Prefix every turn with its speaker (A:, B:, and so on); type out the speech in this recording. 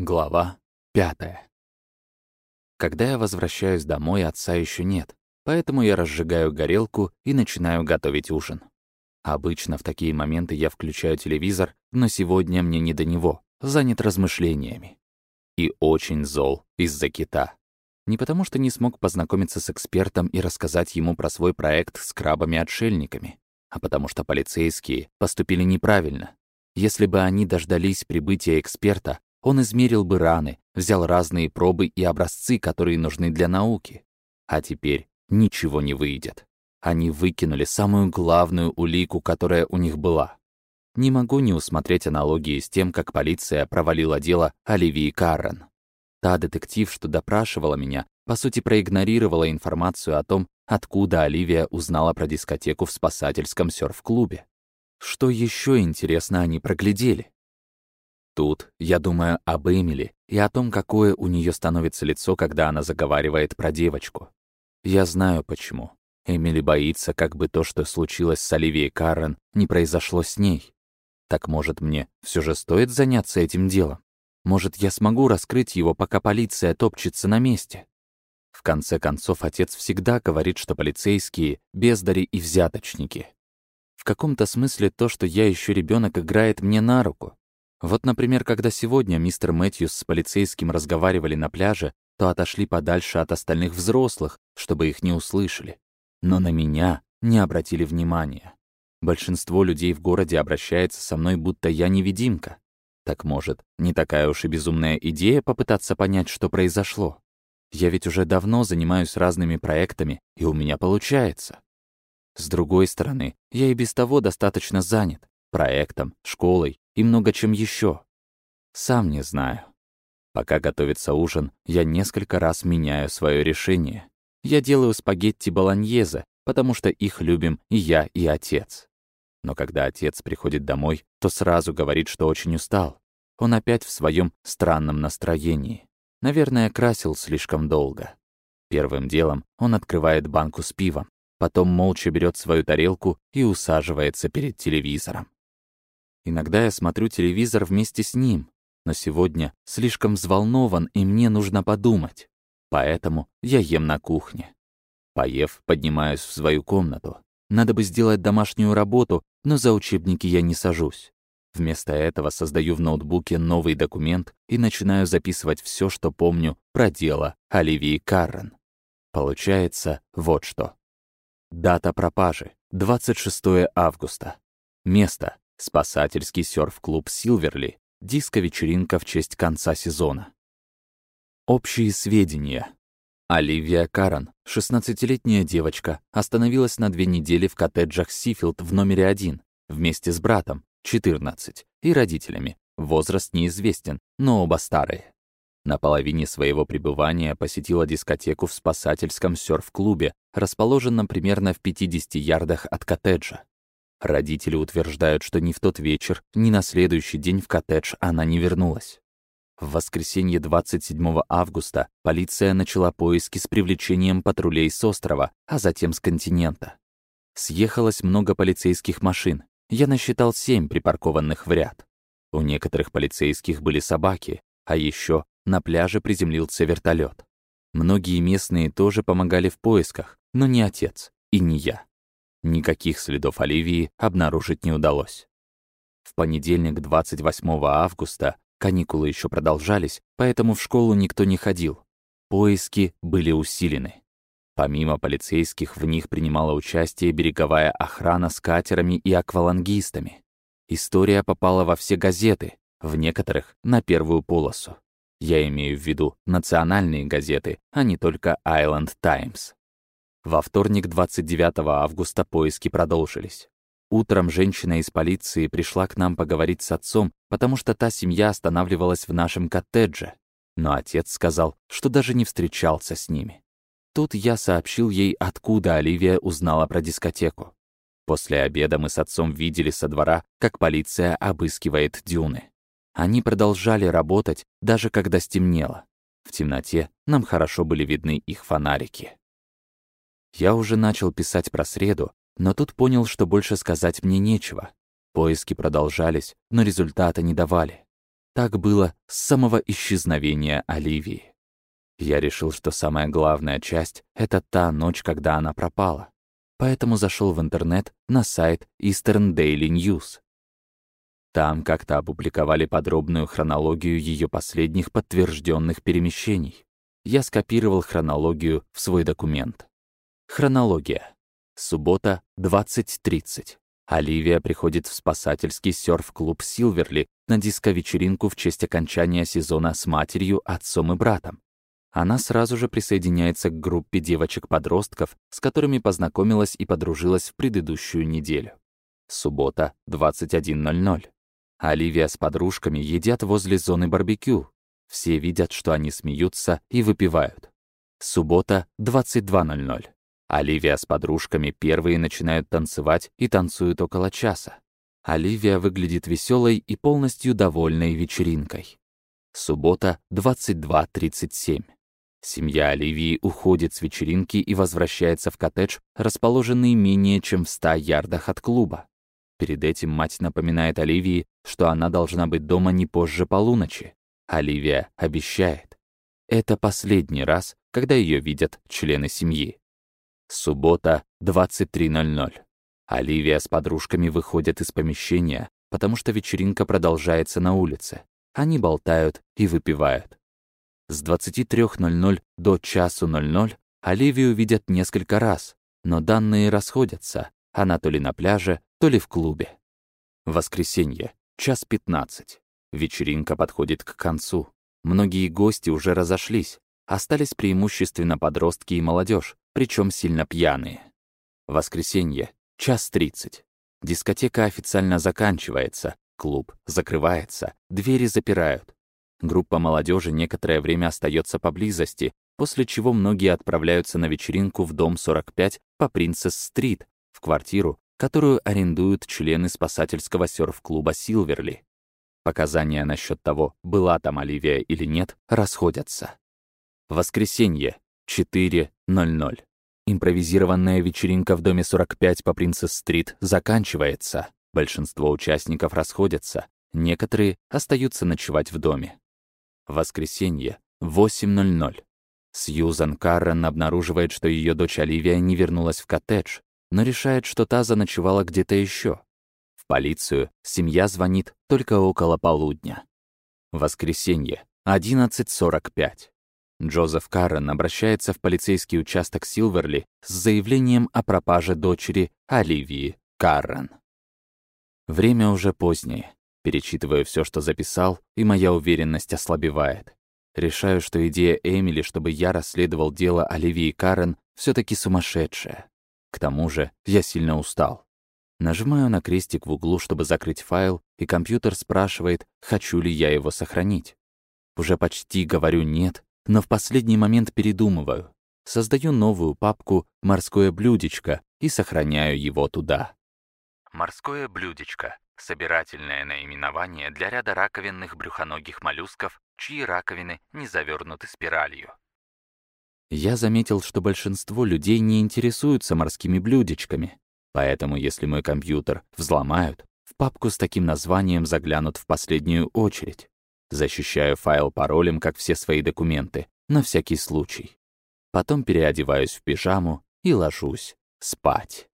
A: Глава пятая. Когда я возвращаюсь домой, отца еще нет, поэтому я разжигаю горелку и начинаю готовить ужин. Обычно в такие моменты я включаю телевизор, но сегодня мне не до него, занят размышлениями. И очень зол из-за кита. Не потому что не смог познакомиться с экспертом и рассказать ему про свой проект с крабами-отшельниками, а потому что полицейские поступили неправильно. Если бы они дождались прибытия эксперта, он измерил бы раны, взял разные пробы и образцы, которые нужны для науки. А теперь ничего не выйдет. Они выкинули самую главную улику, которая у них была. Не могу не усмотреть аналогии с тем, как полиция провалила дело Оливии Каррен. Та детектив, что допрашивала меня, по сути проигнорировала информацию о том, откуда Оливия узнала про дискотеку в спасательском серф-клубе. Что еще интересно они проглядели? Тут я думаю об Эмили и о том, какое у нее становится лицо, когда она заговаривает про девочку. Я знаю почему. Эмили боится, как бы то, что случилось с Оливией Каррен, не произошло с ней. Так может мне все же стоит заняться этим делом? Может, я смогу раскрыть его, пока полиция топчется на месте? В конце концов, отец всегда говорит, что полицейские — бездари и взяточники. В каком-то смысле то, что я еще ребенок, играет мне на руку. Вот, например, когда сегодня мистер Мэтьюс с полицейским разговаривали на пляже, то отошли подальше от остальных взрослых, чтобы их не услышали. Но на меня не обратили внимания. Большинство людей в городе обращается со мной, будто я невидимка. Так может, не такая уж и безумная идея попытаться понять, что произошло? Я ведь уже давно занимаюсь разными проектами, и у меня получается. С другой стороны, я и без того достаточно занят проектом, школой и много чем еще. Сам не знаю. Пока готовится ужин, я несколько раз меняю свое решение. Я делаю спагетти болоньезе, потому что их любим и я, и отец. Но когда отец приходит домой, то сразу говорит, что очень устал. Он опять в своем странном настроении. Наверное, красил слишком долго. Первым делом он открывает банку с пивом, потом молча берет свою тарелку и усаживается перед телевизором. Иногда я смотрю телевизор вместе с ним, но сегодня слишком взволнован, и мне нужно подумать. Поэтому я ем на кухне. Поев, поднимаюсь в свою комнату. Надо бы сделать домашнюю работу, но за учебники я не сажусь. Вместо этого создаю в ноутбуке новый документ и начинаю записывать все, что помню про дело Оливии Каррен. Получается вот что. Дата пропажи — 26 августа. Место Спасательский серф-клуб «Силверли», диско-вечеринка в честь конца сезона. Общие сведения. Оливия Каран, 16-летняя девочка, остановилась на две недели в коттеджах Сифилд в номере один, вместе с братом, 14, и родителями. Возраст неизвестен, но оба старые. На половине своего пребывания посетила дискотеку в спасательском серф-клубе, расположенном примерно в 50 ярдах от коттеджа. Родители утверждают, что ни в тот вечер, ни на следующий день в коттедж она не вернулась. В воскресенье 27 августа полиция начала поиски с привлечением патрулей с острова, а затем с континента. Съехалось много полицейских машин. Я насчитал семь припаркованных в ряд. У некоторых полицейских были собаки, а еще на пляже приземлился вертолет. Многие местные тоже помогали в поисках, но не отец и не я. Никаких следов Оливии обнаружить не удалось. В понедельник, 28 августа, каникулы еще продолжались, поэтому в школу никто не ходил. Поиски были усилены. Помимо полицейских, в них принимала участие береговая охрана с катерами и аквалангистами. История попала во все газеты, в некоторых — на первую полосу. Я имею в виду национальные газеты, а не только Island Times. Во вторник, 29 августа, поиски продолжились. Утром женщина из полиции пришла к нам поговорить с отцом, потому что та семья останавливалась в нашем коттедже. Но отец сказал, что даже не встречался с ними. Тут я сообщил ей, откуда Оливия узнала про дискотеку. После обеда мы с отцом видели со двора, как полиция обыскивает дюны. Они продолжали работать, даже когда стемнело. В темноте нам хорошо были видны их фонарики. Я уже начал писать про среду, но тут понял, что больше сказать мне нечего. Поиски продолжались, но результата не давали. Так было с самого исчезновения Оливии. Я решил, что самая главная часть — это та ночь, когда она пропала. Поэтому зашел в интернет на сайт Eastern Daily News. Там как-то опубликовали подробную хронологию ее последних подтвержденных перемещений. Я скопировал хронологию в свой документ. Хронология. Суббота, 20.30. Оливия приходит в спасательский серф-клуб «Силверли» на диско-вечеринку в честь окончания сезона с матерью, отцом и братом. Она сразу же присоединяется к группе девочек-подростков, с которыми познакомилась и подружилась в предыдущую неделю. Суббота, 21.00. Оливия с подружками едят возле зоны барбекю. Все видят, что они смеются и выпивают. Суббота, 22.00. Оливия с подружками первые начинают танцевать и танцуют около часа. Оливия выглядит веселой и полностью довольной вечеринкой. Суббота, 22.37. Семья Оливии уходит с вечеринки и возвращается в коттедж, расположенный менее чем в 100 ярдах от клуба. Перед этим мать напоминает Оливии, что она должна быть дома не позже полуночи. Оливия обещает. Это последний раз, когда ее видят члены семьи. Суббота, 23.00. Оливия с подружками выходят из помещения, потому что вечеринка продолжается на улице. Они болтают и выпивают. С 23.00 до часу 00 Оливию видят несколько раз, но данные расходятся. Она то ли на пляже, то ли в клубе. Воскресенье, час 15. Вечеринка подходит к концу. Многие гости уже разошлись. Остались преимущественно подростки и молодежь, причем сильно пьяные. Воскресенье, час тридцать. Дискотека официально заканчивается, клуб закрывается, двери запирают. Группа молодежи некоторое время остается поблизости, после чего многие отправляются на вечеринку в дом 45 по Принцесс-стрит, в квартиру, которую арендуют члены спасательского серф-клуба «Силверли». Показания насчет того, была там Оливия или нет, расходятся. Воскресенье, 4.00. Импровизированная вечеринка в доме 45 по Принцесс-стрит заканчивается. Большинство участников расходятся, некоторые остаются ночевать в доме. Воскресенье, 8.00. Сьюзан Каррен обнаруживает, что ее дочь Оливия не вернулась в коттедж, но решает, что та заночевала где-то еще. В полицию семья звонит только около полудня. Воскресенье, 11.45. Джозеф Каррен обращается в полицейский участок Силверли с заявлением о пропаже дочери Оливии Каррен. Время уже позднее. Перечитываю все, что записал, и моя уверенность ослабевает. Решаю, что идея Эмили, чтобы я расследовал дело Оливии Каррен, все таки сумасшедшая. К тому же я сильно устал. Нажимаю на крестик в углу, чтобы закрыть файл, и компьютер спрашивает, хочу ли я его сохранить. Уже почти говорю «нет», но в последний момент передумываю. Создаю новую папку «Морское блюдечко» и сохраняю его туда. Морское блюдечко — собирательное наименование для ряда раковинных брюхоногих моллюсков, чьи раковины не завернуты спиралью. Я заметил, что большинство людей не интересуются морскими блюдечками, поэтому если мой компьютер взломают, в папку с таким названием заглянут в последнюю очередь. Защищаю файл паролем, как все свои документы, на всякий случай. Потом переодеваюсь в пижаму и ложусь спать.